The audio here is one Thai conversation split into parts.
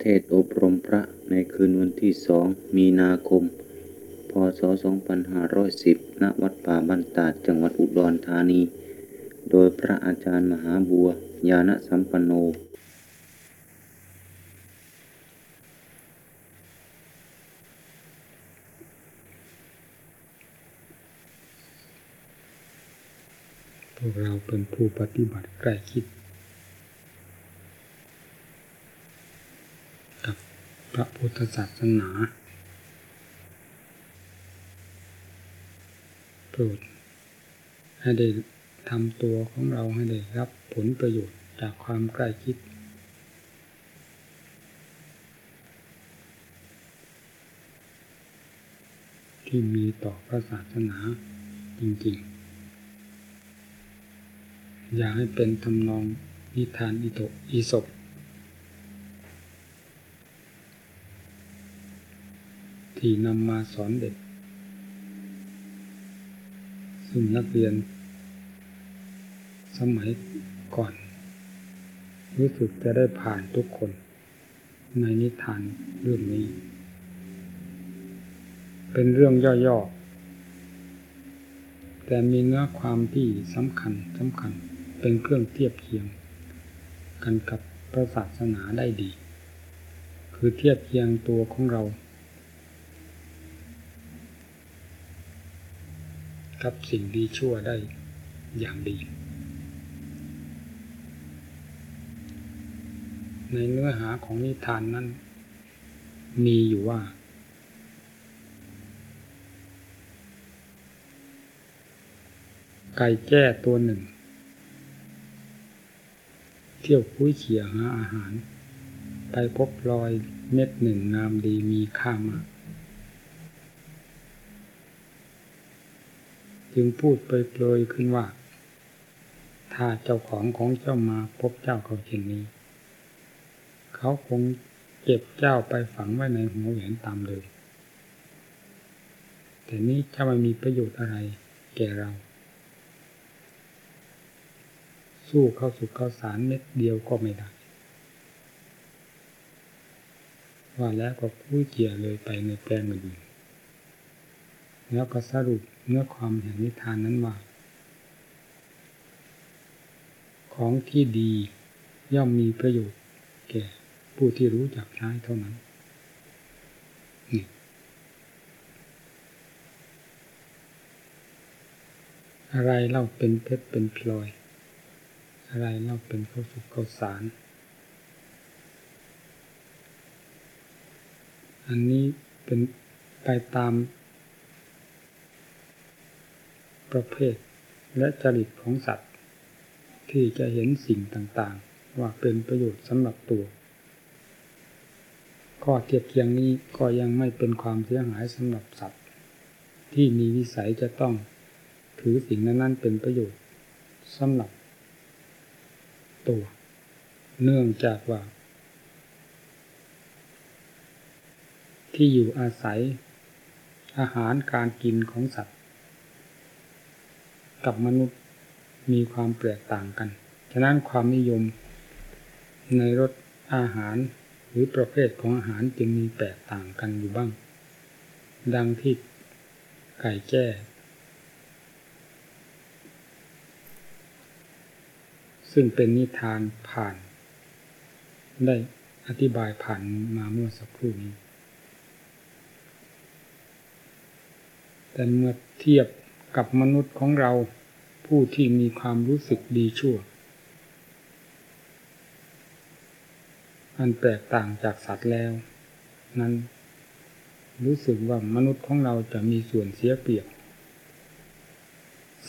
เทศอบรมพระในคืนวันที่สองมีนาคม พศ 2510 ณ วัดป่าบ้านตาดจังหวัดอุดรธานี โดยพระอาจารย์มหาบัว ญาณสัมปันโนพวกเราเป็นผู้ปฏิบัติใกล้คิด กับพ ระพุทธศาสนาโปรดให้ได้ทำตัวของเราให้ได้รับผลประโยชน์จากความใกล้คิด ที่มีต่อพระศาสนาจริงๆ อย่าให้เป็นทำนองนิทานอิโตอีศบ ที่นำมาสอนเด็ก ซึ่งนักเรียน สมัยก่อน รู้สึกจะได้ผ่านทุกคน ในนิทานเรื่องนี้ เป็นเรื่องย่อๆ แต่มีเนื้อความที่สำคัญสำคัญเป็นเครื่องเทียบเคียง กันกับพระศาสนาได้ดี คือเทียบเคียงตัวของเรา กับสิ่งดีชั่วได้อย่างดี ในเนื้อหาของนิทานนั้น มีอยู่ว่า ไก่แจ้ตัวหนึ่ง เที่ยวคุ้ยเขี่ยหาอาหาร ไปพบรอยเม็ดหนึ่งงามดีมีค่ามาก จึงพูดเปรยขึ้นว่า ถ้าเจ้าของของเจ้ามาพบเจ้าเขาเช่นนี้ เขาคงเก็บเจ้าไปฝังไว้ในหัวแหวนตามเดิมแต่นี้จะไม่มีประโยชน์อะไรแก่เรา สู้เข้าสู่ข้าสารเม็ดเดียวก็ไม่ได้ว่าแล้วก็คุ้ยเกี่ยเลยไปในแปลงอื่นแล้วก็สรุป เนื้อความแห่งนิทานนั้นว่า ของที่ดีย่อมมีประโยชน์แก่ผู้ที่รู้จักใช้เท่านั้นนี่อะไรเล่าเป็นเพชรเป็นพลอย อะไรเล่าเป็นข้าวสุกข้าวสาร อันนี้เป็นไปตาม ประเภท และจริตของสัตว์ ที่จะเห็นสิ่งต่างๆ ว่าเป็นประโยชน์สำหรับตัว ข้อเทียบเคียงนี้ก็ยังไม่เป็นความเสียหายสำหรับสัตว์ ที่มีวิสัยจะต้องถือสิ่งนั้นๆเป็นประโยชน์สำหรับตัว เนื่องจากว่า ที่อยู่อาศัยอาหารการกินของสัตว์ กับมนุษย์มีความแตกต่างกัน ฉะนั้นความนิยมในรสอาหารหรือประเภทของอาหารจึงมีแตกต่างกันอยู่บ้าง ดังที่ไก่แจ้ซึ่งเป็นนิทานผ่าน ได้อธิบายผ่านมาเมื่อสักครู่นี้ แต่เมื่อเทียบ กับมนุษย์ของเราผู้ที่มีความรู้สึกดีชั่ว อันแตกต่างจากสัตว์แล้ว นั้นรู้สึกว่ามนุษย์ของเราจะมีส่วนเสียเปรียบ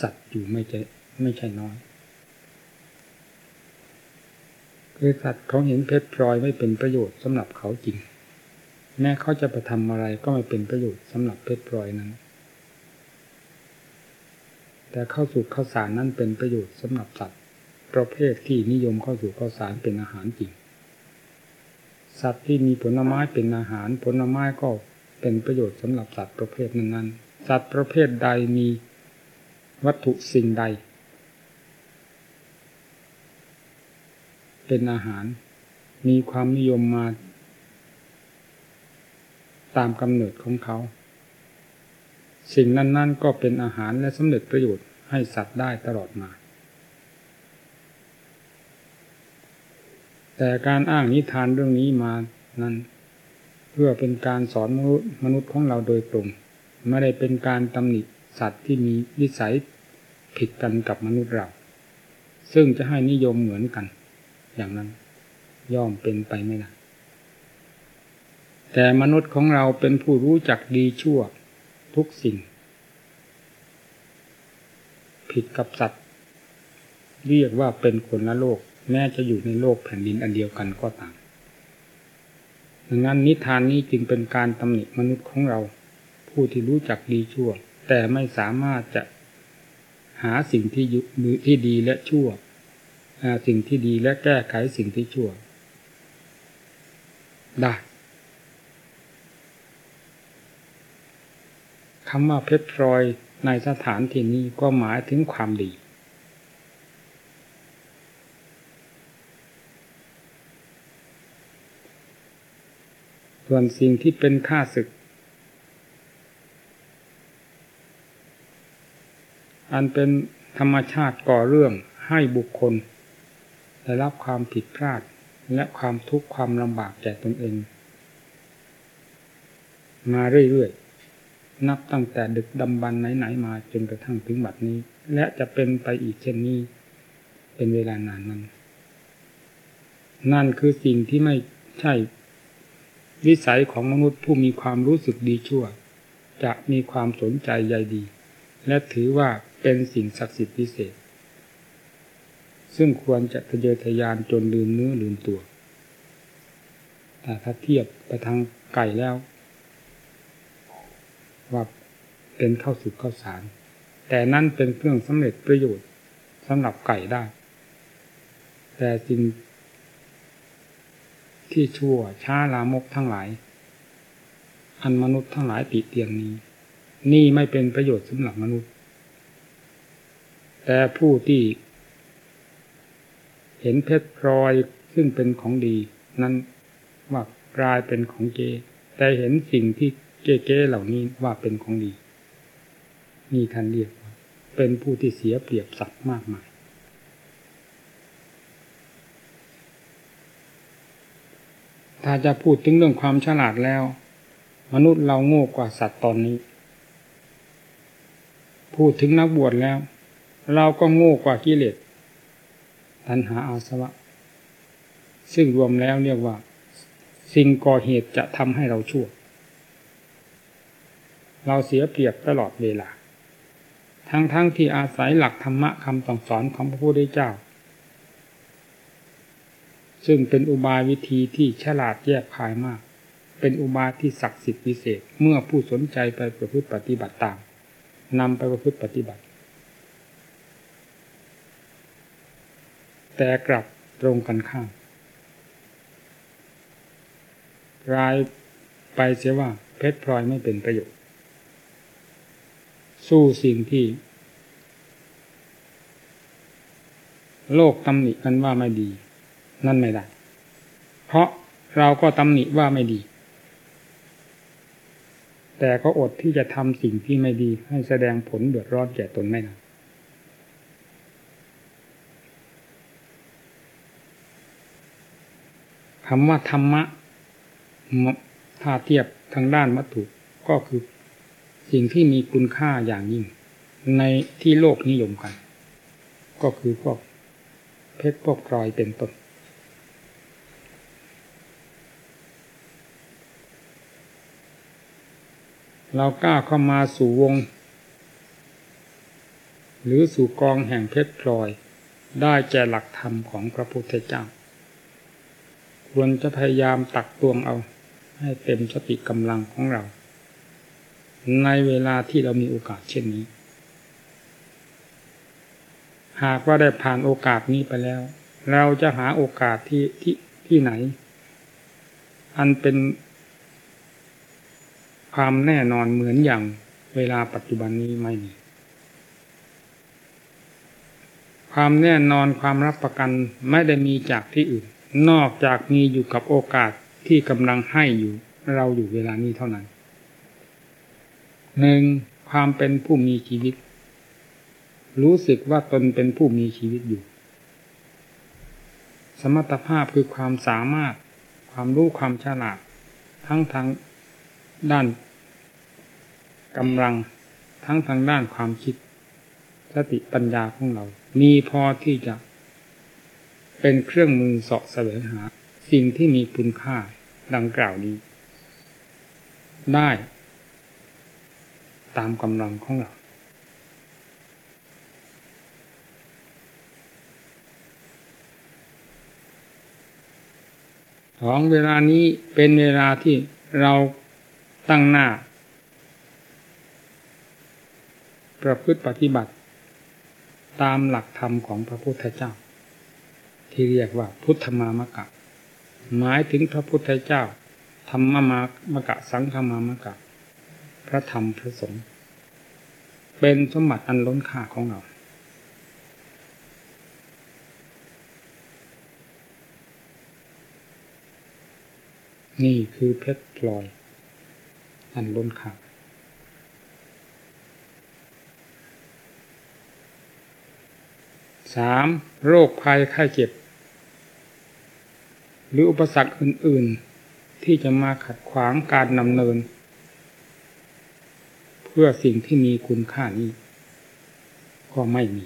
สัตว์อยู่ไม่ใช่ไม่ใช่น้อยคือสัตว์เขาเห็นเพชรพลอยไม่เป็นประโยชน์สำหรับเขาจริง แม้เขาจะไปทำอะไรก็ไม่เป็นประโยชน์สำหรับเพชรพลอยนั้น แต่เข้าสู่ข้าวสารนั้นเป็นประโยชน์สำหรับสัตว์ประเภทที่นิยมเข้าสู่ข้าวสารเป็นอาหารจริง สัตว์ที่มีผลไม้เป็นอาหารผลไม้ก็เป็นประโยชน์สำหรับสัตว์ประเภทนั้นๆสัตว์ประเภทใดมีวัตถุสิ่งใด เป็นอาหาร มีความนิยมมา ตามกำเนิดของเขา สิ่งนั้นๆ ก็เป็นอาหารและสำเร็จประโยชน์ให้สัตว์ได้ตลอดมา แต่การอ้างนิทานเรื่องนี้มานั้น เพื่อเป็นการสอนมนุษย์มนุษย์ของเราโดยตรง ไม่ได้เป็นการตำหนิสัตว์ที่มีวิสัยผิดกันกับมนุษย์เรา ซึ่งจะให้นิยมเหมือนกัน อย่างนั้นย่อมเป็นไปไม่ได้แต่มนุษย์ของเราเป็นผู้รู้จักดีชั่ว ทุกสิ่ง ผิดกับสัตว์ เรียกว่าเป็นคนละโลก แม้จะอยู่ในโลกแผ่นดินอันเดียวกันก็ตามดังนั้นนิทานนี้จึงเป็นการตำหนิมนุษย์ของเรา ผู้ที่รู้จักดีชั่ว แต่ไม่สามารถจะหาสิ่งที่ยุที่ดีและชั่วสิ่งที่ดีและแก้ไขสิ่งที่ชั่วได้ คำว่าเพชรพลอยในสถานที่นี้ก็หมายถึงความดี ส่วนสิ่งที่เป็นค่าศึก อันเป็นธรรมชาติก่อเรื่องให้บุคคล ได้รับความผิดพลาดและความทุกข์ความลำบากแก่ตนเอง มาเรื่อยๆ นับตั้งแต่ดึกดำบรรไหนๆมาจนกระทั่งถึงบัดนี้ และจะเป็นไปอีกเช่นนี้ เป็นเวลานานนั้น นั่นคือสิ่งที่ไม่ใช่ วิสัยของมนุษย์ผู้มีความรู้สึกดีชั่ว จะมีความสนใจใยดี และถือว่าเป็นสิ่งศักดิ์สิทธิ์พิเศษ ซึ่งควรจะทะเยอทะยานจนลืมเนื้อลืมตัวแต่ถ้าเทียบไปทางไก่แล้ว ว่าเป็นข้าวสุกข้าวสาร แต่นั่นเป็นเครื่องสำเร็จประโยชน์สำหรับไก่ได้ แต่สิ่งที่ชั่วช้าลามกทั้งหลาย อันมนุษย์ทั้งหลายติเตียงนี้ นี่ไม่เป็นประโยชน์สำหรับมนุษย์ แต่ผู้ที่ เห็นเพชรพลอยซึ่งเป็นของดี นั้นว่ากลายเป็นของเจแต่เห็นสิ่งที่ เก๊ๆเหล่านี้ว่าเป็นของดีมีท่านเรียกว่าเป็นผู้ที่เสียเปรียบสัตว์มากมาย ถ้าจะพูดถึงเรื่องความฉลาดแล้ว มนุษย์เราโง่กว่าสัตว์ตอนนี้ พูดถึงนักบวชแล้ว เราก็โง่กว่ากิเลสตัณหาอาสวะ ซึ่งรวมแล้วเรียกว่า สิ่งก่อเหตุจะทำให้เราชั่ว เราเสียเปรียบตลอดเวลา ทั้งๆทที่อาศัยหลักธรรมะคำสั่งสอนของพระพุทธเจ้า ซึ่งเป็นอุบายวิธีที่ฉลาดแยกคายมาก เป็นอุบายที่ศักดิ์สิทธิ์พิเศษ เมื่อผู้สนใจไปประพฤติปฏิบัติตามนำไปประพฤติปฏิบัติ แต่กลับตรงกันข้ามรายไปเสียว่าเพชรพลอยไม่เป็นประโยชน์ สู้สิ่งที่ โลกตำหนิกันว่าไม่ดี นั่นไม่ได้ เพราะเราก็ตำหนิว่าไม่ดี แต่ก็อดที่จะทำสิ่งที่ไม่ดี ให้แสดงผลเดือดร้อนแก่ตนไม่ได้คำว่าธรรมะถ้าเทียบทางด้านวัตถุก็คือ สิ่งที่มีคุณค่าอย่างยิ่ง ในที่โลกนิยมกัน ก็คือพวกเพชรพวกพลอยเป็นต้นเรากล้าเข้ามาสู่วง หรือสู่กองแห่งเพชรพลอย ได้แก่หลักธรรมของพระพุทธเจ้า ควรจะพยายามตักตวงเอา ให้เต็มสติกำลังของเรา ในเวลาที่เรามีโอกาสเช่นนี้ หากว่าได้ผ่านโอกาสนี้ไปแล้ว เราจะหาโอกาสที่ที่ที่ไหน อันเป็นความแน่นอนเหมือนอย่างเวลาปัจจุบันนี้ไม่มีความแน่นอนความรับประกันไม่ได้มีจากที่อื่น นอกจากมีอยู่กับโอกาสที่กำลังให้อยู่เราอยู่เวลานี้เท่านั้น หนึ่งความเป็นผู้มีชีวิต รู้สึกว่าตนเป็นผู้มีชีวิตอยู่ สมรรถภาพคือความสามารถ ความรู้ความฉลาด ทั้งทางด้านกำลัง ทั้งทางด้านความคิด สติปัญญาของเรา มีพอที่จะ เป็นเครื่องมือเสาะแสวงหา สิ่งที่มีคุณค่าดังกล่าวนี้ ได้ ตามกำลังของเราของเวลานี้เป็นเวลาที่เราตั้งหน้า ประพฤติปฏิบัติ ตามหลักธรรมของพระพุทธเจ้า ที่เรียกว่าพุทธมามะกะ หมายถึงพระพุทธเจ้าธรรมมามะกะสังฆมามะกะ พระธรรมพระสงฆ์เป็นสมบัติอันล้นค่าของเรา นี่คือเพชรพลอย อันล้นค่าสามโรคภัยไข้เจ็บ หรืออุปสรรคอื่น ๆ ที่จะมาขัดขวางการดำเนิน พื่อสิ่งที่มีคุณค่านี้ ก็ไม่มี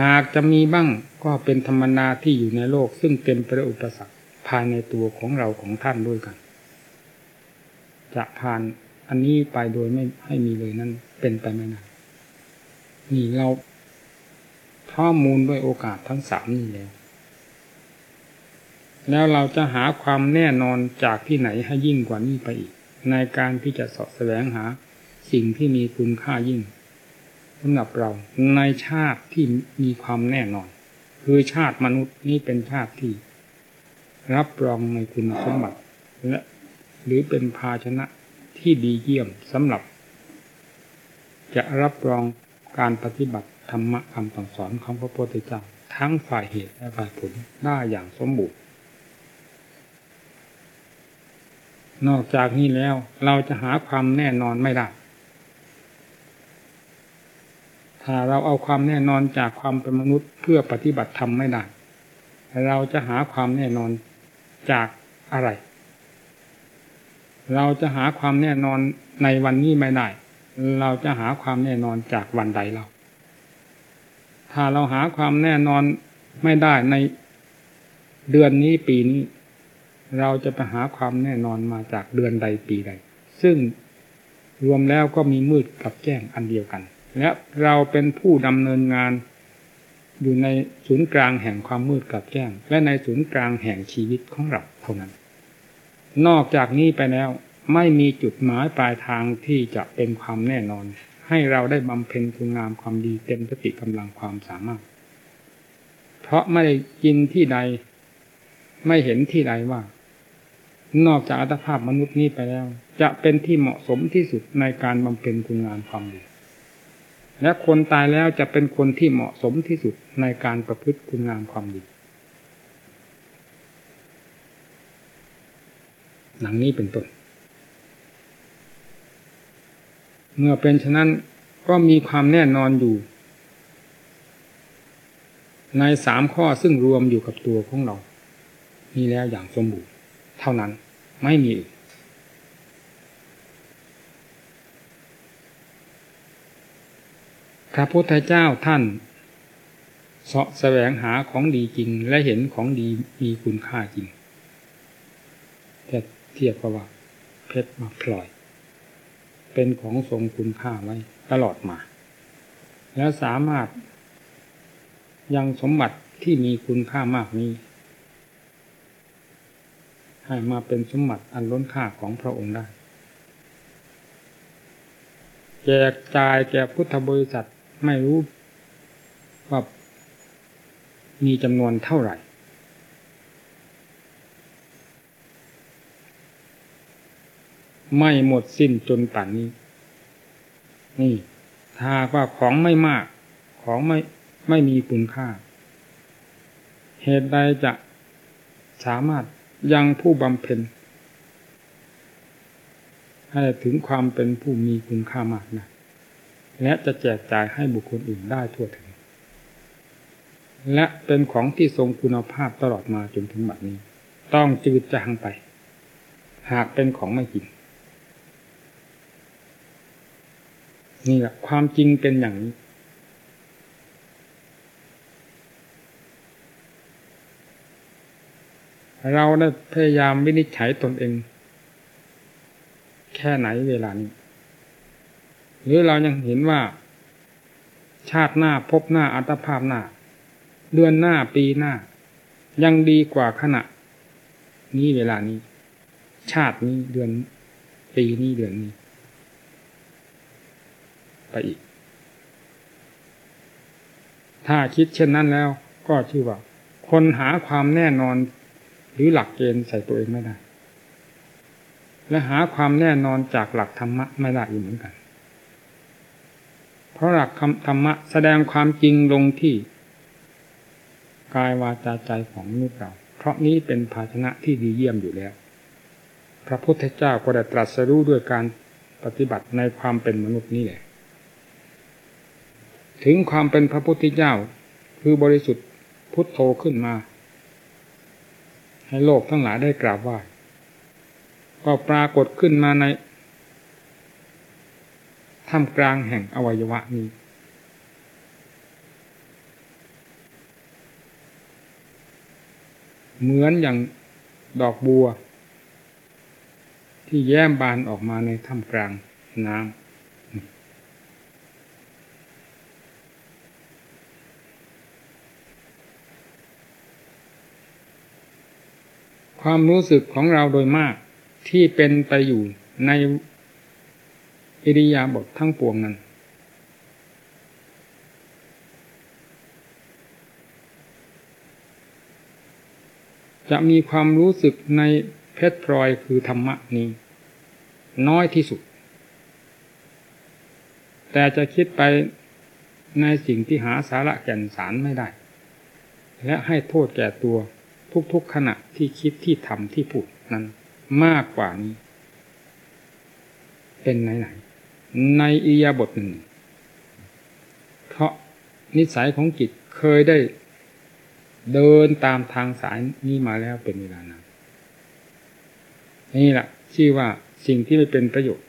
หากจะมีบ้างก็เป็นธรรมนาที่อยู่ในโลก ซึ่งเต็มไปด้วยอุปสรรคภายในตัวของเราของท่านด้วยกัน จะผ่านอันนี้ไปโดยไม่ให้มีเลยนั่นเป็นไปไม่ได้นี่เราข้อมูลด้วยโอกาสทั้งสามนี้แล้ว แล้วเราจะหาความแน่นอนจากที่ไหนให้ยิ่งกว่านี้ไปอีก ในการที่จะสอบแสวงหา สิ่งที่มีคุณค่ายิ่งสำหรับเราในชาติที่มีความแน่นอน คือชาติมนุษย์นี่เป็นชาติที่ รับรองในคุณสมบัติและหรือเป็นภาชนะที่ดีเยี่ยมสำหรับ จะรับรองการปฏิบัติธรรมะคำสั่งสอนของพระพุทธเจ้าทั้งฝ่ายเหตุและฝ่ายผลได้อย่างสมบูรณ์นอกจากนี้แล้วเราจะหาความแน่นอนไม่ได้ ถ้าเราเอาความแน่นอนจากความเป็นมนุษย์เพื่อปฏิบัติธรรมไม่ได้เราจะหาความแน่นอนจากอะไร เราจะหาความแน่นอนในวันนี้ไม่ได้ เราจะหาความแน่นอนจากวันใดเรา ถ้าเราหาความแน่นอนไม่ได้ในเดือนนี้ปีนี้ เราจะไปหาความแน่นอนมาจากเดือนใดปีใด ซึ่งรวมแล้วก็มีมืดกับแจ้งอันเดียวกัน และเราเป็นผู้ดำเนินงาน อยู่ในศูนย์กลางแห่งความมืดกับแจ้ง และในศูนย์กลางแห่งชีวิตของเราเท่านั้น นอกจากนี้ไปแล้วไม่มีจุดหมายปลายทางที่จะเป็นความแน่นอน ให้เราได้บำเพ็ญคุณงามความดีเต็มสติกำลังความสามารถ เพราะไม่ได้ยินที่ใด ไม่เห็นที่ใดว่า นอกจากอัตภาพมนุษย์นี้ไปแล้ว จะเป็นที่เหมาะสมที่สุดในการบำเพ็ญคุณงามความดี และคนตายแล้วจะเป็นคนที่เหมาะสมที่สุดในการประพฤติคุณงามความดีหนังนี้เป็นต้น เมื่อเป็นฉะนั้นก็มีความแน่นอนอยู่ ในสามข้อซึ่งรวมอยู่กับตัวของเรามีแล้วอย่างสมบูรณ์เท่านั้นไม่มีอีก พระพุทธเจ้าท่านเสาะแสวงหาของดีจริงและเห็นของดีมีคุณค่าจริงแต่เทียบกับว่า เพชรมาพลอย เป็นของทรงคุณค่าไว้ตลอดมา แล้วสามารถยังสมบัติที่มีคุณค่ามากนี้ ให้มาเป็นสมบัติอันล้นค่าของพระองค์ได้ แจกจ่ายแก่พุทธบริษัท ไม่รู้ว่ามีจำนวนเท่าไหร่ ไม่หมดสิ้นจนป่านนี้ นี่ถ้าว่าของไม่มาก ของไม่ไม่มีคุณค่า เหตุใดจะสามารถยังผู้บำเพ็ญให้ถึงความเป็นผู้มีคุณค่ามากนะ และจะแจกจ่ายให้บุคคลอื่นได้ทั่วถึง และเป็นของที่ทรงคุณภาพตลอดมาจนถึงบัดนี้ ต้องจืดจางไป หากเป็นของไม่กินนี่แหละความจริงเป็นอย่างนี้ เราได้พยายามวินิจฉัยตนเอง แค่ไหนเวลานี้ หรือเรายังเห็นว่า ชาติหน้าพบหน้าอัตภาพหน้า เดือนหน้าปีหน้า ยังดีกว่าขณะ นี้เวลานี้ ชาตินี้เดือน ปีนี้เดือนนี้ ไปอีก ถ้าคิดเช่นนั้นแล้ว ก็ชื่อว่า คนหาความแน่นอนหรือหลักเกณฑ์ใส่ตัวเองไม่ได้ และหาความแน่นอนจากหลักธรรมะไม่ได้อีกเหมือนกัน ราะหลักธรรมะแสดงความจริงลงที่กายวาจาใจของมนุษย์เรา เพราะนี้เป็นภาชนะที่ดีเยี่ยมอยู่แล้ว พระพุทธเจ้าก็ได้ตรัสรู้ด้วยการปฏิบัติในความเป็นมนุษย์นี่แหละ ถึงความเป็นพระพุทธเจ้าคือบริสุทธิ์พุทโธขึ้นมา ให้โลกทั้งหลายได้กราบไหว้ก็ปรากฏขึ้นมาใน ท่ามกลางแห่งอวัยวะนี้ เหมือนอย่างดอกบัว ที่แย้มบานออกมาในท่ามกลางน้ำความรู้สึกของเราโดยมากที่เป็นไปอยู่ใน อิริยาบถททั้งปวงนั้น จะมีความรู้สึกในเพชรพลอยคือธรรมะนี้ น้อยที่สุด แต่จะคิดไปในสิ่งที่หาสาระแก่นสารไม่ได้ และให้โทษแก่ตัวทุกๆขณะที่คิดที่ทำที่พูดนั้นมากกว่านี้ เป็นไหนไหน ในอียาบทหนึ่งเพราะนิสัยของจิตเคยได้เดินตามทางสายนี้มาแล้วเป็นเวลานานนี่แหละชื่อว่าสิ่งที่ไม่เป็นประโยชน์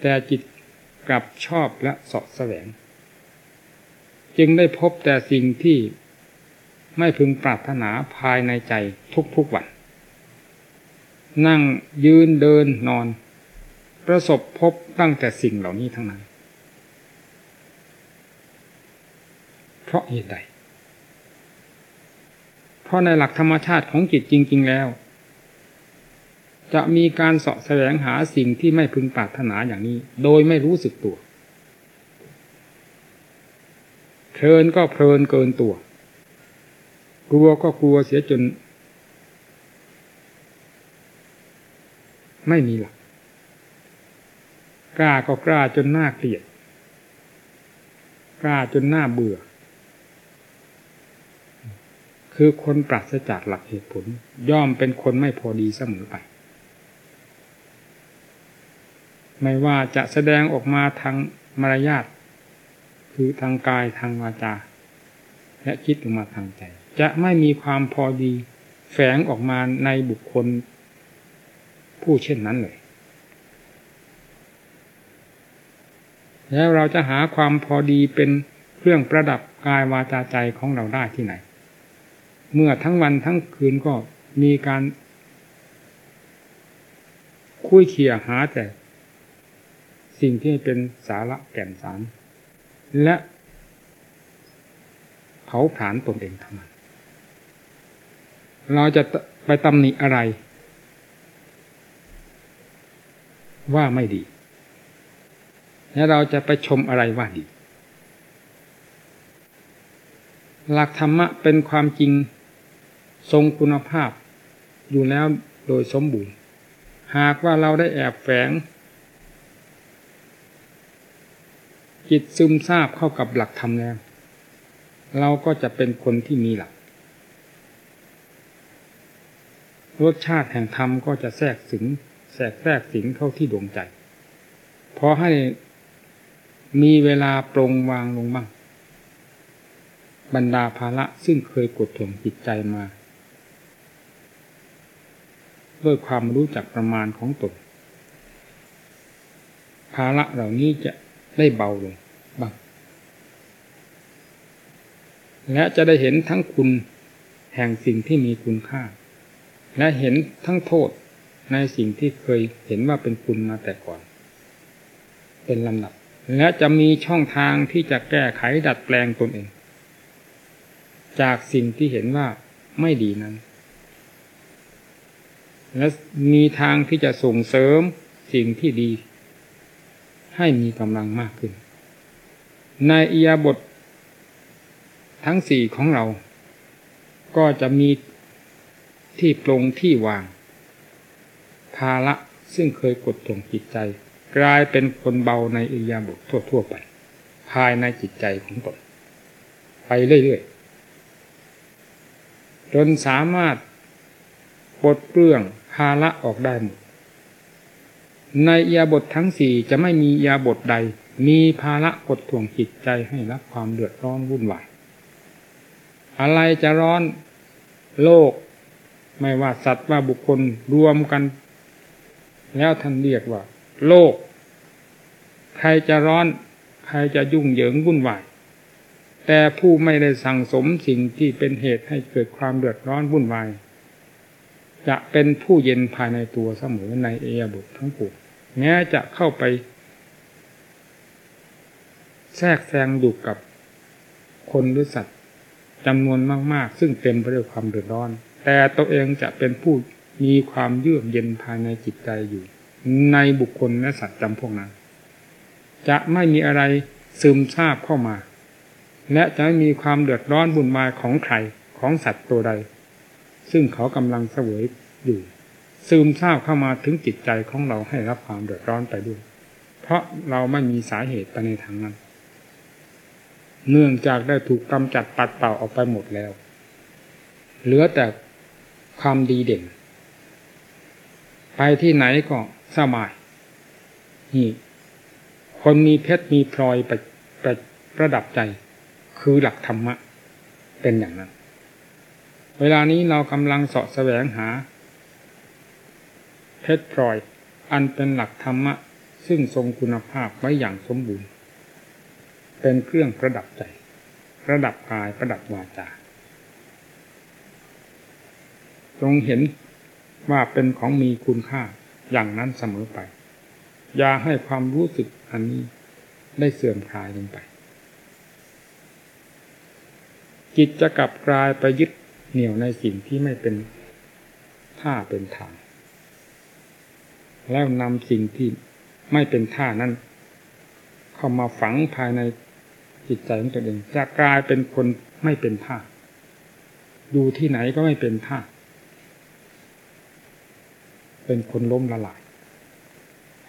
แต่จิตกลับชอบและสอะแสวง จึงได้พบแต่สิ่งที่ไม่พึงปรารถนาภายในใจทุกๆวัน นั่งยืนเดินนอน ประสบพบตั้งแต่สิ่งเหล่านี้ทั้งนั้น เพราะเหตุใด เพราะในหลักธรรมชาติของจิตจริง ๆ แล้ว จะมีการเสาะแสวงหาสิ่งที่ไม่พึงปรารถนาอย่างนี้ โดยไม่รู้สึกตัว เพลินก็เพลินเกินตัว กลัวก็กลัวเสียจน ไม่มีหลัก กล้าก็กล้าจนหน้าเกลียด กล้าจนหน้าเบื่อ คือคนปราศจากหลักเหตุผล ย่อมเป็นคนไม่พอดีเสมอไป ไม่ว่าจะแสดงออกมาทางมารยาทคือทางกายทางวาจา และคิดออกมาทางใจ จะไม่มีความพอดีแฝงออกมาในบุคคลผู้เช่นนั้นเลย แล้วเราจะหาความพอดีเป็นเครื่องประดับกายวาจาใจของเราได้ที่ไหน เมื่อทั้งวันทั้งคืนก็มีการ คุยเคียหาแต่ สิ่งที่เป็นสาระแก่นสาร และเผาผลาญตนเองทั้งนั้นเราจะไปตำหนิอะไร ว่าไม่ดี และเราจะไปชมอะไรว่าดี หลักธรรมะเป็นความจริงทรงคุณภาพ อยู่แล้วโดยสมบูรณ์ หากว่าเราได้แอบแฝง จิตซึมซาบเข้ากับหลักธรรมแล้ว เราก็จะเป็นคนที่มีหลักรสชาติแห่งธรรมก็จะแทรกสึงแทรกแทรกสิงเข้าที่ดวงใจ พอให้ มีเวลาปรงวางลงบ้าง บรรดาภาระซึ่งเคยกดถ่วงจิตใจมา ด้วยความรู้จักประมาณของตนภาระเหล่านี้จะได้เบาลงบ้างและจะได้เห็นทั้งคุณแห่งสิ่งที่มีคุณค่า และเห็นทั้งโทษในสิ่งที่เคยเห็นว่าเป็นคุณมาแต่ก่อน เป็นลำดับ และจะมีช่องทางที่จะแก้ไขดัดแปลงตนเอง จากสิ่งที่เห็นว่าไม่ดีนั้น และมีทางที่จะส่งเสริมสิ่งที่ดี ให้มีกำลังมากขึ้น ในอียาบททั้งสี่ของเรา ก็จะมีที่ปรงที่วาง ภาระซึ่งเคยกดถ่วงจิตใจ กลายเป็นคนเบาในอิยาบททั่วๆไป ภายในจิตใจของตนไปเรื่อยๆ จนสามารถปลดเปลื้องภาระออกได้หมดในยาบททั้งสี่จะไม่มียาบทใด มีภาระกดถ่วงจิตใจให้รับความเดือดร้อนวุ่นวายอะไรจะร้อนโลก ไม่ว่าสัตว์ว่าบุคคลรวมกัน แล้วท่านเรียกว่า โลก ใครจะร้อน ใครจะยุ่งเหยิงวุ่นวาย แต่ผู้ไม่ได้สั่งสมสิ่งที่เป็นเหตุให้เกิดความเดือดร้อนวุ่นวาย จะเป็นผู้เย็นภายในตัวเสมอในเอียบททั้งปวงแม้จะเข้าไป แทรกแซงอยู่กับคนหรือสัตว์จำนวนมาก ๆ ซึ่งเต็มไปด้วยความเดือดร้อน แต่ตัวเองจะเป็นผู้มีความเยือกเย็นภายในจิตใจอยู่ ในบุคคลและสัตว์จำพวกนั้น จะไม่มีอะไรซึมซาบเข้ามา และจะไม่มีความเดือดร้อนบุญวายของใครของสัตว์ตัวใด ซึ่งเขากำลังเสวยอยู่ ซึมซาบเข้ามาถึงจิตใจของเราให้รับความเดือดร้อนไปด้วย เพราะเราไม่มีสาเหตุไปในทางนั้น เนื่องจากได้ถูกกำจัดปัดเป่าออกไปหมดแล้ว เหลือแต่ความดีเด่น ไปที่ไหนก็ สบาย นี่ คนมีเพชรมีพลอยประประประดับใจ คือหลักธรรมะ เป็นอย่างนั้น เวลานี้เรากำลังเสาะแสวงหา เพชรพลอย อันเป็นหลักธรรมะ ซึ่งทรงคุณภาพไว้อย่างสมบูรณ์ เป็นเครื่องประดับใจ ประดับกายประดับวาจาจงเห็นว่าเป็นของมีคุณค่า อย่างนั้นเสมอไป อย่าให้ความรู้สึกอันนี้ได้เสื่อมคลายลงไป จิตจะกลับกลายไปยึดเหนี่ยวในสิ่งที่ไม่เป็นท่าเป็นทาง แล้วนำสิ่งที่ไม่เป็นท่านั้น เข้ามาฝังภายในจิตใจของตัวเองจะกลายเป็นคนไม่เป็นท่า ดูที่ไหนก็ไม่เป็นท่า เป็นคนล้มละลาย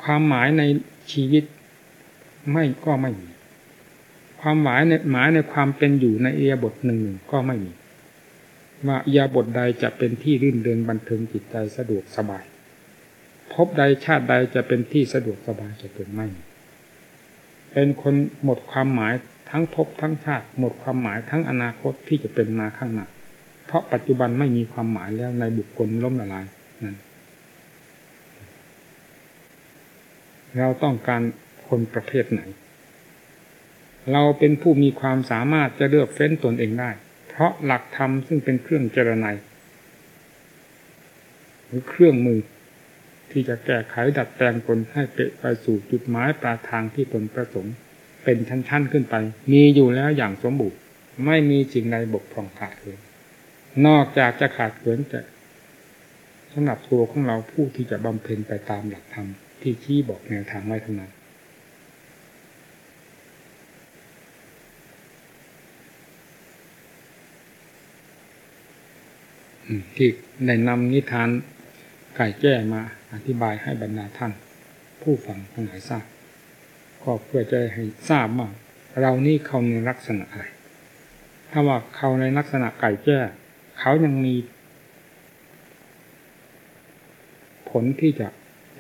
ความหมายในชีวิตไม่ก็ไม่มี ความหมายในหมายในความเป็นอยู่ในเอียบทหนึ่งหนึ่งก็ไม่มี ว่าเอียบทใดจะเป็นที่รื่นเริงบันเทิงจิตใจสะดวกสบาย พบใดชาติใดจะเป็นที่สะดวกสบายจะเป็นไม่ เป็นคนหมดความหมายทั้งภพทั้งชาติหมดความหมายทั้งอนาคตที่จะเป็นมาข้างหน้าเพราะปัจจุบันไม่มีความหมายแล้วในบุคคลล้มละลายนั้น เราต้องการคนประเภทไหน เราเป็นผู้มีความสามารถจะเลือกเฟ้นตนเองได้ เพราะหลักธรรมซึ่งเป็นเครื่องเจรไนหรือเครื่องมือ ที่จะแก้ไขดัดแปลงตนให้ไปสู่จุดหมายปลายทางที่ตนประสงค์ เป็นชั้นๆขึ้นไป มีอยู่แล้วอย่างสมบูรณ์ไม่มีสิ่งใดบกพร่องขาดเลยนอกจากจะขาดเกินแต่สำหรับตัวของเราผู้ที่จะบำเพ็ญไปตามหลักธรรม ที่ชี้บอกแนวทางไว้เท่านั้นที่ได้นำนิทานไก่แก้มาอธิบายให้บรรดาท่าน ผู้ฟังทั้งหลายทราบก็เพื่อจะให้ทราบว่าเรานี่เขาในลักษณะอะไร ถ้าว่าเขาในลักษณะไก่แจ้เขายังมี ผลที่จะ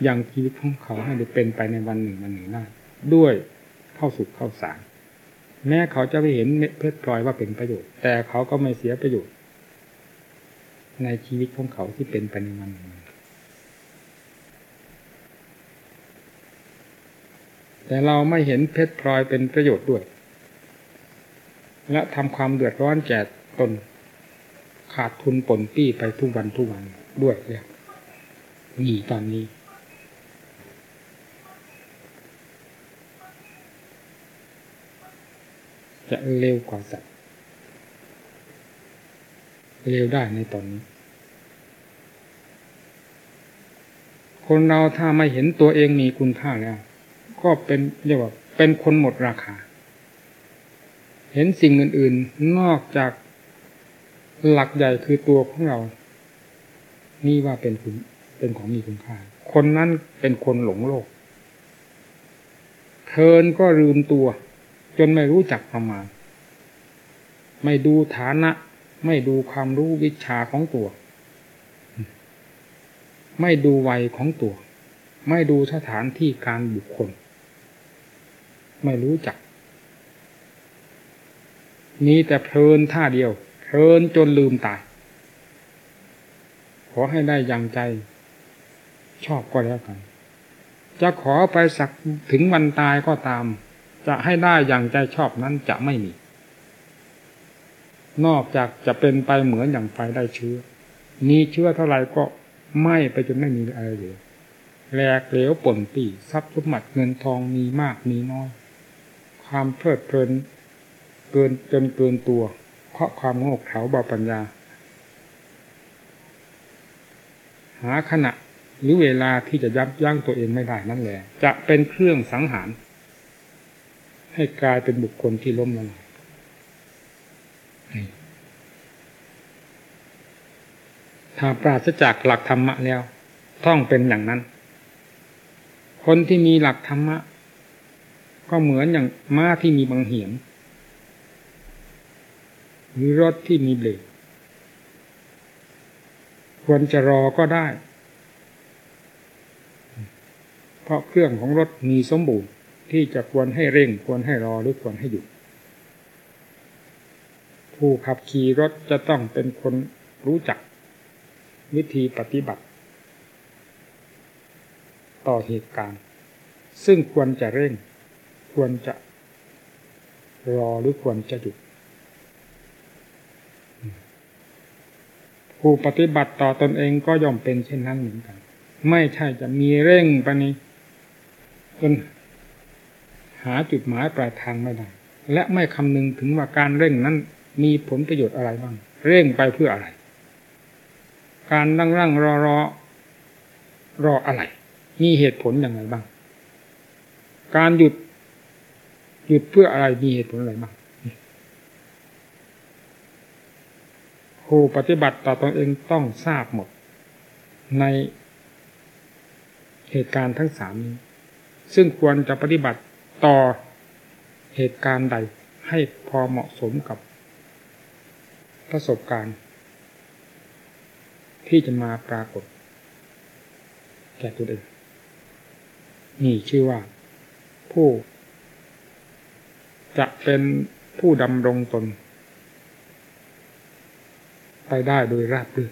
ยังชีวิตของเขาให้ได้เป็นไปในวันหนึ่งวันหนึ่งได้ด้วยเข้าสุขเข้าสารแม้เขาจะไปเห็นเพชรพลอยว่าเป็นประโยชน์ แต่เขาก็ไม่เสียประโยชน์ ในชีวิตของเขาที่เป็นไปในวันหนึ่งแต่เราไม่เห็นเพชรพลอยเป็นประโยชน์ด้วย และทำความเดือดร้อนแก่ตนขาดทุนปนปี้ไปทุกวันทุกวันด้วยเนี่ยนี่ตอนนี้ จะเร็วกว่าสัตว์เร็วได้ในตอนนี้ คนเราถ้าไม่เห็นตัวเองมีคุณค่าแล้ว ก็เป็นเรียกว่า เป็นคนหมดราคา เห็นสิ่งอื่น ๆ นอกจากหลักใหญ่คือตัวของเรา นี่ว่าเป็นคุณเป็นของมีคุณค่า คนนั้นเป็นคนหลงโลกเทินก็ลืมตัว จนไม่รู้จักประมาณ ไม่ดูฐานะ ไม่ดูความรู้วิชาของตัว ไม่ดูวัยของตัว ไม่ดูสถานที่การบุคคล ไม่รู้จัก มีแต่เพลินท่าเดียว เพลินจนลืมตาย ขอให้ได้อย่างใจ ชอบก็แล้วกันจะขอไปสักถึงวันตายก็ตาม จะให้ได้อย่างใจชอบนั้นจะไม่มี นอกจากจะเป็นไปเหมือนอย่างไฟได้เชื้อ มีเชื้อเท่าไหร่ก็ไหม้ไปจนไม่มีอะไรเหลือแหลกเหลวป่นปีทรัพย์สมบัติเงินทองมีมากมีน้อย ความเพลิดเพลิน เกินจนเกินตัว เพราะความโง่เขลาบาปัญญา หาขณะหรือเวลาที่จะยับยั้งตัวเองไม่ได้นั่นแหละ จะเป็นเครื่องสังหาร ให้กลายเป็นบุคคลที่ล้มละลายถ้าปราศจากหลักธรรมะแล้ว ต้องเป็นอย่างนั้น คนที่มีหลักธรรมะ ก็เหมือนอย่างม้าที่มีบังเหียนหรือรถที่มีเบรกควรจะรอก็ได้ เพราะเครื่องของรถมีสมบูรณ์ ที่จะควรให้เร่งควรให้รอหรือควรให้หยุด ผู้ขับขี่รถจะต้องเป็นคนรู้จัก วิธีปฏิบัติ ต่อเหตุการณ์ ซึ่งควรจะเร่ง ควรจะรอหรือควรจะหยุด ผู้ปฏิบัติต่อตอนเองก็ย่อมเป็นเช่นนั้นเหมือนกัน ไม่ใช่จะมีเร่งไปนี้จน หาจุดหมายปลายทางไม่ได้ และไม่คำนึงถึงว่าการเร่งนั้น มีผลประโยชน์อะไรบ้าง เร่งไปเพื่ออะไร การนั่งร่างรอรอรออะไร มีเหตุผลอย่างไรบ้าง การหยุด หยุดเพื่ออะไร มีเหตุผลอะไรบ้างผู้ปฏิบัติต่อตอนเองต้องทราบหมด ในเหตุการณ์ทั้งสามนี้ ซึ่งควรจะปฏิบัติ ต่อเหตุการณ์ใดให้พอเหมาะสมกับประสบการณ์ ที่จะมาปรากฏแก่ตัวเอง นี่ชื่อว่า ผู้ จะเป็นผู้ดำรงตน ไปได้โดยราบรื่น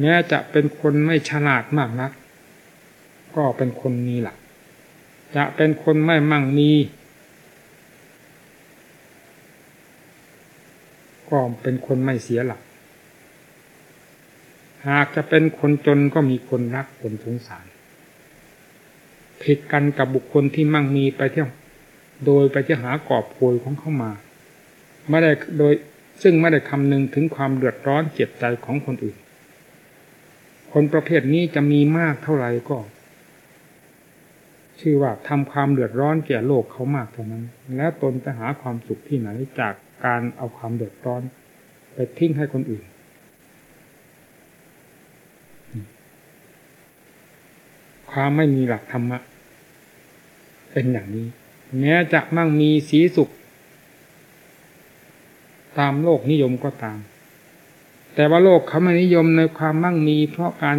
แม้จะเป็นคนไม่ฉลาดมากนัก ก็เป็นคนมีหลัก จะเป็นคนไม่มั่งมีก็เป็นคนไม่เสียหลัก หากจะเป็นคนจนก็มีคนรักคนสงสาร ผิดกันกับบุคคลที่มั่งมีไปเที่ยว โดยไปที่หากอบโกยของเข้ามา ไม่ได้โดยซึ่งไม่ได้คำนึงถึงความเดือดร้อนเจ็บใจของคนอื่น คนประเภทนี้จะมีมากเท่าไหร่ก็ ชื่อว่าทำความเดือดร้อนแก่โลกเขามากเท่านั้น แล้วตนจะหาความสุขที่ไหนจากการเอาความเดือดร้อน ไปทิ้งให้คนอื่น ความไม่มีหลักธรรมะ เป็นอย่างนี้แม้จะมั่งมีสีสุข ตามโลกนิยมก็ตาม แต่ว่าโลกเขาไม่นิยมในความมั่งมีเพราะการ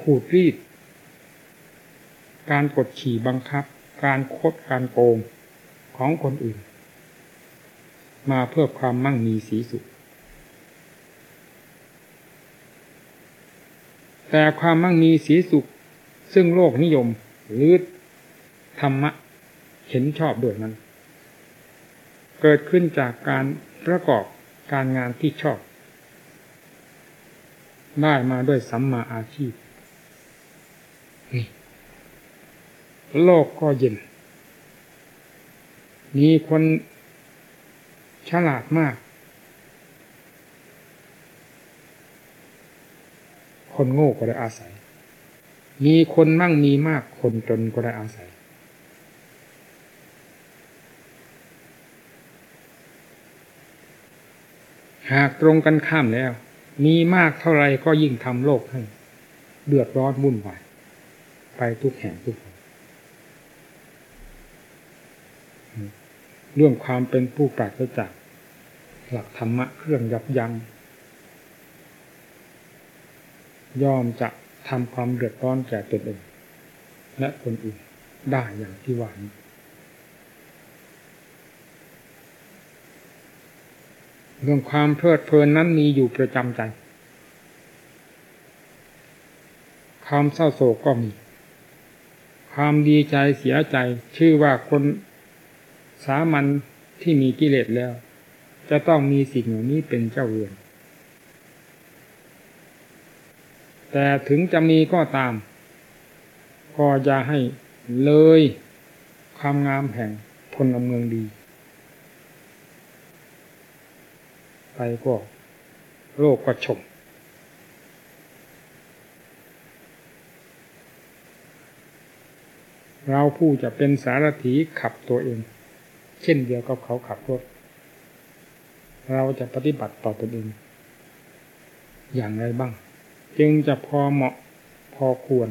ขูดรีด การกดขี่บังคับ การคดการโกงของคนอื่น มาเพื่อความมั่งมีสีสุขแต่ความมั่งมีสีสุข ซึ่งโลกนิยมหรือธรรมะเห็นชอบด้วยนั้น เกิดขึ้นจากการประกอบการงานที่ชอบ ได้มาด้วยสัมมาอาชีพ โลกก็เย็น มีคนฉลาดมาก คนโง่ก็ได้อาศัย มีคนมั่งมีมาก คนจนก็ได้อาศัย หากตรงกันข้ามแล้ว มีมากเท่าไรก็ยิ่งทำโลกให้เดือดร้อนวุ่นวายไปทุกแห่งทุกแห่ เรื่องความเป็นผู้ปราศจากหลักธรรมะเครื่องยับยัง้งยอมจะทำความเดือดร้อนแก่ตนเอง และคนอื่นได้อย่างที่หวานเรื่องความเพลิดเพลินนั้นมีอยู่ประจำใจ ความเศร้าโศกก็มี ความดีใจเสียใจชื่อว่าคน สามัญที่มีกิเลสแล้ว จะต้องมีสิ่งเหล่านี้เป็นเจ้าเรือนแต่ถึงจะมีก็ตาม ก็จะให้เลยความงามแห่งพลเมืองดี ไปก็โลกก็ชมเราผู้จะเป็นสารถีขับตัวเอง เช่นเดียวกับเขาขับรถ เราจะปฏิบัติต่อตนเองอย่างไรบ้าง จึงจะพอเหมาะพอควร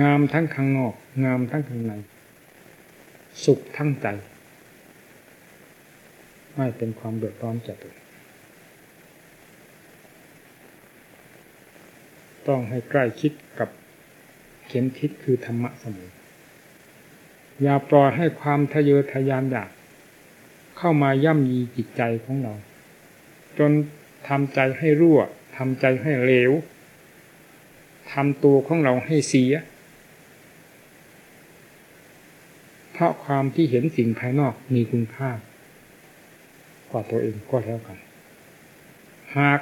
งามทั้งข้างนอก งามทั้งข้างใน สุขทั้งใจ ไม่เป็นความเดือดร้อนแก่ตัวต้องให้ใกล้ชิดกับเข็มทิศคือธรรมะเสมอ อย่าปล่อยให้ความทะเยอทะยานอยาก เข้ามาย่ำยีจิตใจของเรา จนทำใจให้รั่วทำใจให้เลวทำตัวของเราให้เสีย เพราะความที่เห็นสิ่งภายนอกมีคุณค่ากว่าตัวเองก็แล้วกัน หาก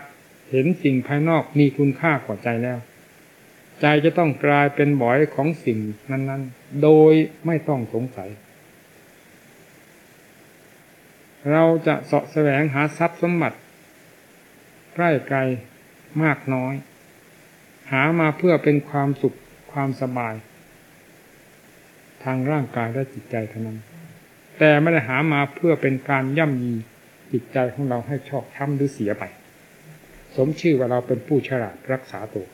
เห็นสิ่งภายนอกมีคุณค่ากว่าใจแล้ว ใจจะต้องกลายเป็นบ่อยของสิ่งนั้น ๆ โดยไม่ต้องสงสัย เราจะเสาะแสวงหาทรัพย์สมบัติใกล้ไกลมากน้อย หามาเพื่อเป็นความสุขความสบาย ทางร่างกายและจิตใจเท่านั้น แต่ไม่ได้หามาเพื่อเป็นการย่ำยีจิตใจของเราให้ชอกช้ำหรือเสียไป สมชื่อว่าเราเป็นผู้ฉลาดรักษาตัว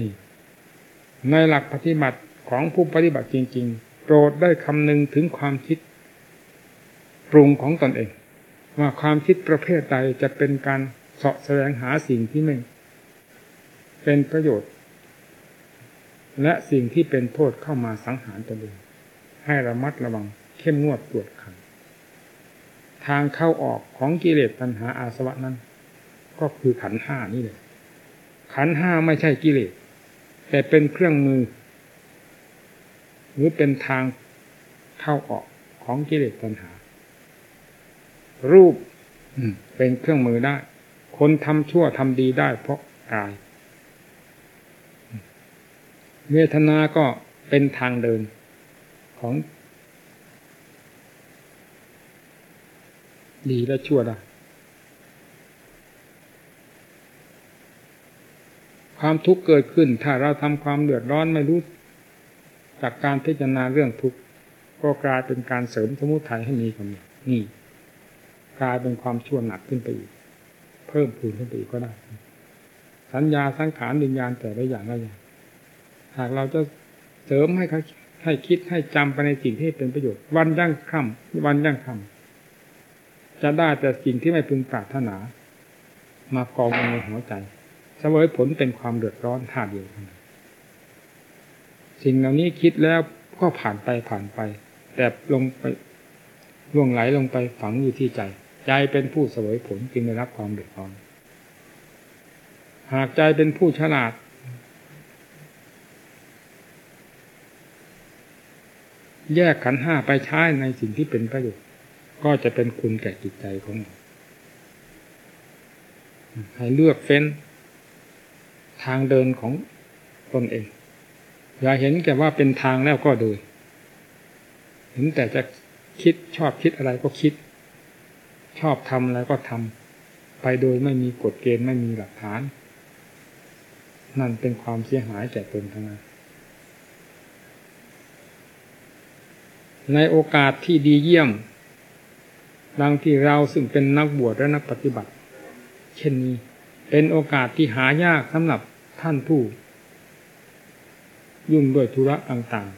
นี่ในหลักปฏิบัติของผู้ปฏิบัติจริง ๆ โปรดได้คำนึงถึงความคิด ปรุงของตนเอง ว่าความคิดประเภทใดจะเป็นการเสาะแสวงหาสิ่งที่ไม่เป็นประโยชน์ และสิ่งที่เป็นโทษเข้ามาสังหารตนเองให้ระมัดระวังเข้มงวดตรวจขันทางเข้าออกของกิเลสตัณหาอาสวะนั้น ก็คือขันห้านี่เลยขันห้าไม่ใช่กิเลส แต่เป็นเครื่องมือ หรือเป็นทางเข้าออกของกิเลสตัณหา รูปเป็นเครื่องมือได้ คนทำชั่วทำดีได้ เพราะกาย เวทนาก็เป็นทางเดินของ ดีและชั่วได้ ความทุกข์เกิดขึ้น ถ้าเราทำความเดือดร้อนไม่รู้จากการพิจารณาเรื่องทุกข์ก็กลายเป็นการเสริมสมุทัยให้มีกำลังนี่กลายเป็นความชั่วหนักขึ้นไปอีก เพิ่มพูนขึ้นไปอีกก็ได้ สัญญาสังขารวิญญาณแต่ละอย่างละอย่างหากเราจะเสริมให้เขาให้คิดให้จำไปในสิ่งที่เป็นประโยชน์ วันยั่งค่ำวันยั่งค่ำจะได้แต่สิ่งที่ไม่พึงปรารถนา มากองในหัวใจ สวยผลเป็นความเดือดร้อนท่าเดียวกันสิ่งเหล่านี้คิดแล้วก็ผ่านไปผ่านไป แต่ลงไปล่วงไหลลงไปฝังอยู่ที่ใจ ใจเป็นผู้เสวยผลจึงได้รับความเดือดร้อน หากใจเป็นผู้ฉลาด แยกขันห้าไปใช้ในสิ่งที่เป็นประโยชน์ ก็จะเป็นคุณแก่จิตใจของเราให้เลือกเฟ้น ทางเดินของตนเอง อย่าเห็นแก่ว่าเป็นทางแล้วก็เดินเห็นแต่จะคิดชอบคิดอะไรก็คิด ชอบทำอะไรก็ทำไปโดยไม่มีกฎเกณฑ์ไม่มีหลักฐาน นั่นเป็นความเสียหายแก่ตนทั้งนั้นในโอกาสที่ดีเยี่ยม ดังที่เราซึ่งเป็นนักบวชและนักปฏิบัติ เช่นนี้ เป็นโอกาสที่หายากสำหรับ ท่านผู้ ยุ่งด้วยธุระต่าง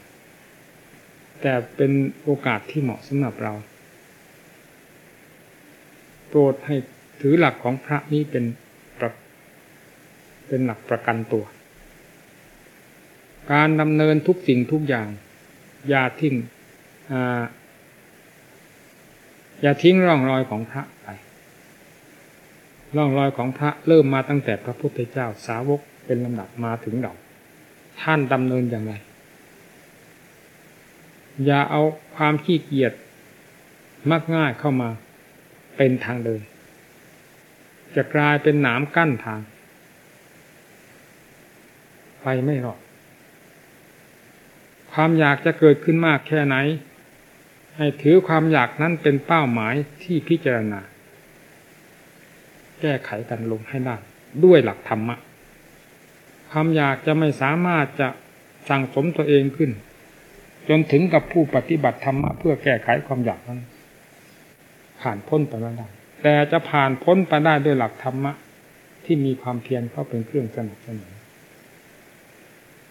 ๆ แต่เป็นโอกาสที่เหมาะสำหรับเรา โปรดให้ถือหลักของพระนี้เป็นเป็นหลักประกันตัว การดำเนินทุกสิ่งทุกอย่าง อย่าทิ้งอย่าทิ้งร่องรอยของพระไปร่องรอยของพระเริ่มมาตั้งแต่พระพุทธเจ้าสาวก เป็นลำดับมาถึงเรา ท่านดำเนินอย่างไร อย่าเอาความขี้เกียจมักง่ายเข้ามาเป็นทางเดิน จะกลายเป็นหนามกั้นทาง ไปไม่รอดความอยากจะเกิดขึ้นมากแค่ไหน ให้ถือความอยากนั้นเป็นเป้าหมายที่พิจารณา แก้ไขกันลงให้ได้ด้วยหลักธรรมะ ความอยากจะไม่สามารถจะสั่งสมตัวเองขึ้น จนถึงกับผู้ปฏิบัติธรรมะเพื่อแก้ไขความอยากนั้น ผ่านพ้นไปไม่ได้แต่จะผ่านพ้นไปได้ด้วยหลักธรรมะ ที่มีความเพียรเข้าเป็นเครื่องสนับสนุน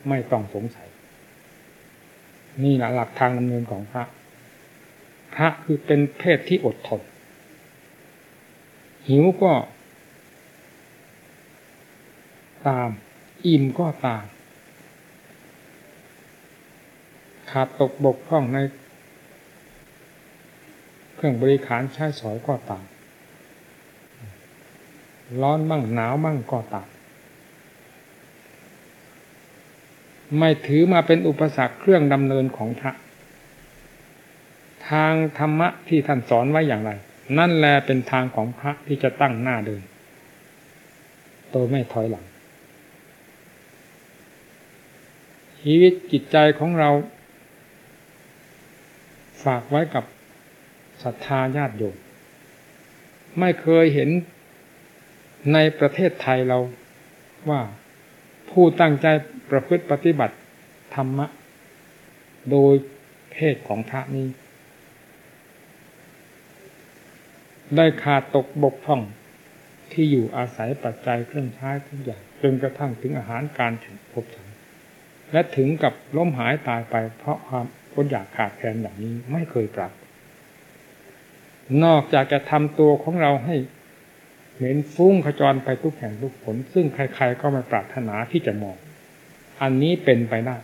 ไม่ต้องสงสัย นี่แหละหลักทางดำเนินของพระ พระคือเป็นเพศที่อดทน หิวก็ ตาม อิ่มก็ตามขาดตกบกพร่องใน เครื่องบริขารใช้สอยก็ตามร้อนบ้างหนาวบ้างก็ตามไม่ถือมาเป็นอุปสรรคเครื่องดำเนินของพระ ทางธรรมะที่ท่านสอนไว้อย่างไร นั่นแลเป็นทางของพระที่จะตั้งหน้าเดิน โตไม่ถอยหลัง ชีวิตจิตใจของเรา ฝากไว้กับศรัทธาญาติโยมไม่เคยเห็นในประเทศไทยเราว่าผู้ตั้งใจประพฤติปฏิบัติธรรมะ โดยเพศของพระนี้ ได้ขาดตกบกพร่องที่อยู่อาศัยปัจจัยเครื่องใช้ทุกอย่างจนกระทั่งถึงอาหารการถึงพบถ และถึงกับล้มหายตายไป เพราะความอดอยากขาดแคลนอย่างนี้ไม่เคยปรับ นอกจากจะทำตัวของเราให้เหม็นฟุ้งขจรไปทุกแห่งทุกผล ซึ่งใครๆก็ไม่ปรารถนาที่จะมอง อันนี้เป็นไปได้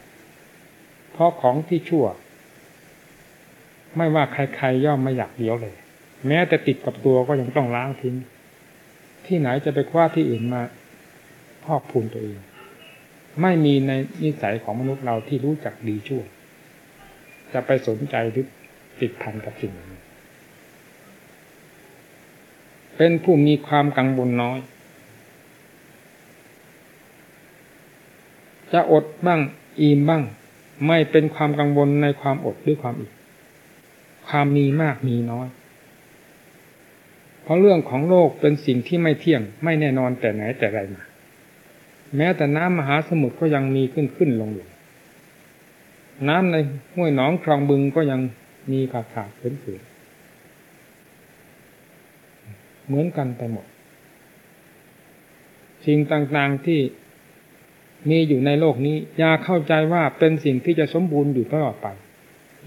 เพราะของที่ชั่ว ไม่ว่าใครๆย่อมไม่อยากเลี้ยวเลย แม้แต่ติดกับตัวก็ยังต้องล้างทิ้ง ที่ไหนจะไปคว้าที่อื่นมาพอกพูนตัวเอง ไม่มีในนิสัยของมนุษย์เราที่รู้จักดีชั่ว จะไปสนใจหรือติดพันกับสิ่งนี้เป็นผู้มีความกังวลน้อย จะอดบ้างอิ่มบ้าง ไม่เป็นความกังวลในความอดด้วยความอิ่มความมีมากมีน้อย เพราะเรื่องของโลกเป็นสิ่งที่ไม่เที่ยงไม่แน่นอนแต่ไหนแต่ไรมา แม้แต่น้ำมหาสมุทรก็ยังมีขึ้นขึ้นลงลงน้ำในห้วยหนองคลองบึงก็ยังมีขาดขาดเื้นฝืนเหมือนกันไปหมด สิ่งต่างๆที่มีอยู่ในโลกนี้อย่าเข้าใจว่าเป็นสิ่งที่จะสมบูรณ์อยู่ตลอดไป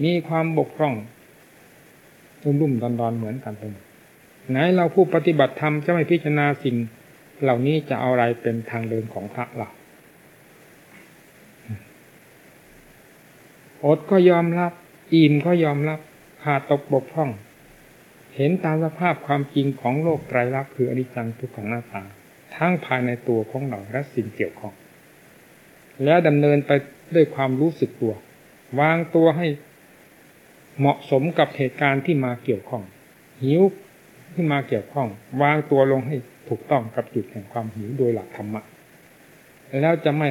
มีความบกพร่องรุ่มๆดอนๆเหมือนกันไปหมดไหนเราผู้ปฏิบัติธรรมจะไม่พิจารณาสิ่ง เหล่านี้จะเอาอะไรเป็นทางเดินของพระเราอดก็ยอมรับ อิ่มก็ยอมรับขาดตกบกพร่อง เห็นตามสภาพความจริงของโลกไตรลักษณ์คืออนิจจังทุกขังหน้าตาทั้งภายในตัวของเราและสิ่งเกี่ยวข้อง แล้วดำเนินไปด้วยความรู้สึกตัว วางตัวให้เหมาะสมกับเหตุการณ์ที่มาเกี่ยวข้อง หิวที่มาเกี่ยวข้อง วางตัวลงให้ ถูกต้องกับจุดแห่งความหิวโดยหลักธรรมะ แล้วจะไม่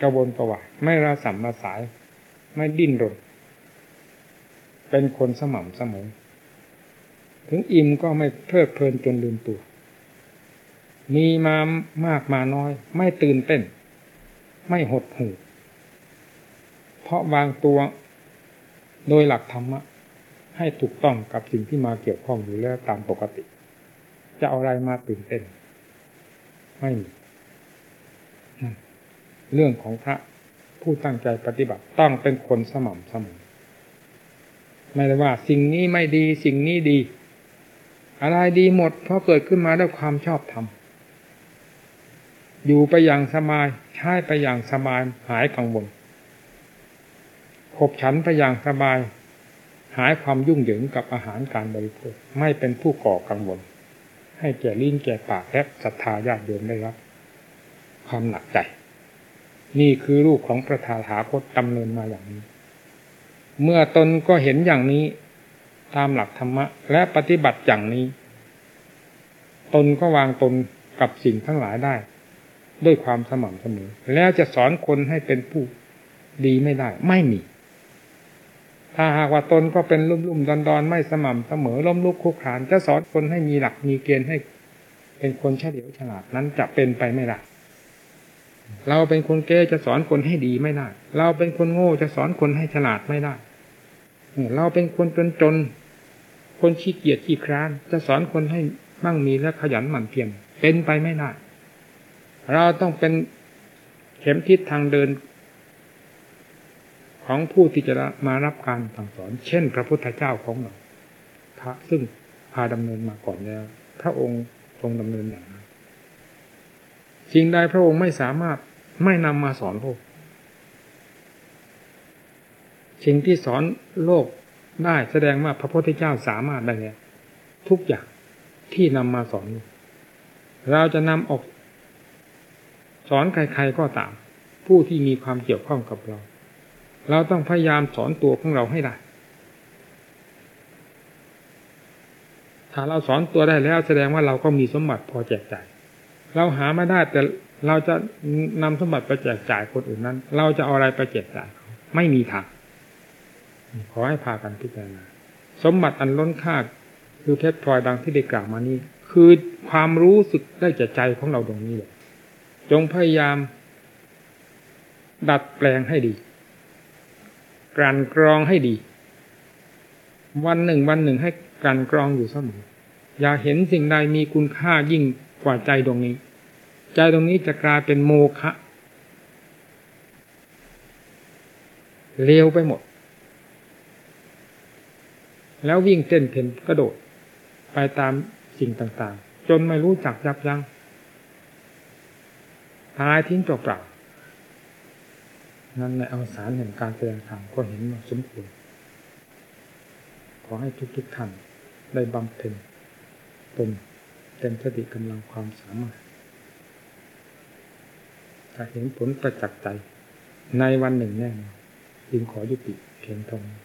กระวนกระวายไม่ระสัมระสาย ไม่ดิ้นรน เป็นคนสม่ำเสมอ ถึงอิ่มก็ไม่เพลิดเพลินจนลืมตัว มีมามากมาน้อย ไม่ตื่นเต้น ไม่หดหู่เพราะวางตัวโดยหลักธรรมะ ให้ถูกต้องกับสิ่งที่มาเกี่ยวข้องอยู่แล้วตามปกติ จะเอาอะไรมาตื่นเต้นไม่มีเรื่องของพระผู้ตั้งใจปฏิบัติต้องเป็นคนสม่ำเสมอไม่ได้ว่าสิ่งนี้ไม่ดีสิ่งนี้ดี อะไรดีหมด เพราะเกิดขึ้นมาด้วยความชอบธรรมอยู่ไปอย่างสบายใช้ไปอย่างสบายหายกังวลขบฉันไปอย่างสบาย หายความยุ่งเหยิงกับอาหารการบริโภคไม่เป็นผู้ก่อกังวล ให้แก่ลิ้นแก่ปากและศรัทธาญาติโยมได้รับ ความหนักใจ นี่คือรูปของประธาถาคตดำเนินมาอย่างนี้ เมื่อตนก็เห็นอย่างนี้ ตามหลักธรรมะ และปฏิบัติอย่างนี้ ตนก็วางตนกับสิ่งทั้งหลายได้ ด้วยความสม่ำเสมอ แล้วจะสอนคนให้เป็นผู้ดีไม่ได้ ไม่มี ถ้าหากว่าตนก็เป็นลุ่มลุ่มดอนดอนไม่สม่ำเสมอล้มลุกคุกคานจะสอนคนให้มีหลักมีเกณฑ์ให้ เป็นคนเฉลียวฉลาดนั้นจะเป็นไปไม่ได้เราเป็นคนเก้จะสอนคนให้ดีไม่ได้ เราเป็นคนโง่จะสอนคนให้ฉลาดไม่ได้ เราเป็นคนจนจน คนขี้เกียจขี้คร้าน จะสอนคนให้มั่งมีและขยันหมั่นเพียรเป็นไปไม่ได้ เราต้องเป็นเข็มทิศทางเดิน ของผู้ที่จะมารับการสั่งสอน เช่น พระพุทธเจ้าของเราพระซึ่งพาดำเนินมาก่อนแล้วพระองค์ทรงดำเนินอย่างนั้นสิ่งใดพระองค์ไม่สามารถไม่นำมาสอนโลกสิ่งที่สอนโลกได้แสดงว่าพระพุทธเจ้าสามารถได้แล้วทุกอย่างที่นำมาสอน เราจะนำออก สอนใครๆก็ตาม ผู้ที่มีความเกี่ยวข้องกับเรา เราต้องพยายามสอนตัวของเราให้ได้ ถ้าเราสอนตัวได้แล้วแสดงว่าเราก็มีสมบัติพอแจกจ่าย เราหาไม่ได้แต่เราจะนำสมบัติไปแจกจ่ายคนอื่นนั้น เราจะเอาอะไรไปแจกจ่าย ไม่มีทาง ขอให้พากันพิจารณา สมบัติอันล้นค่าคือเพชรพลอยดังที่ได้กล่าวมานี้ คือความรู้สึกได้จากใจของเราตรงนี้เลยจงพยายาม ดัดแปลงให้ดี ลั่นกรองให้ดี วันหนึ่งวันหนึ่งให้กลั่นกรองอยู่เสมออย่าเห็นสิ่งใดมีคุณค่ายิ่งกว่าใจตรงนี้ ใจตรงนี้จะกลายเป็นโมฆะเลวไปหมด แล้ววิ่งเต้นเพ่นกระโดด ไปตามสิ่งต่างๆ จนไม่รู้จักยับยัง้งตายทิ้งเปล่า นั่นในอวสารแห่งการแสดงธรรมก็เห็นสมควร ขอให้ทุกๆท่านได้บำเพ็ญตนเต็มสติกำลังความสามารถถ้าเห็นผลประจักษ์ใจในวันหนึ่งแน่นจึงขอยุติเพียงเท่านี้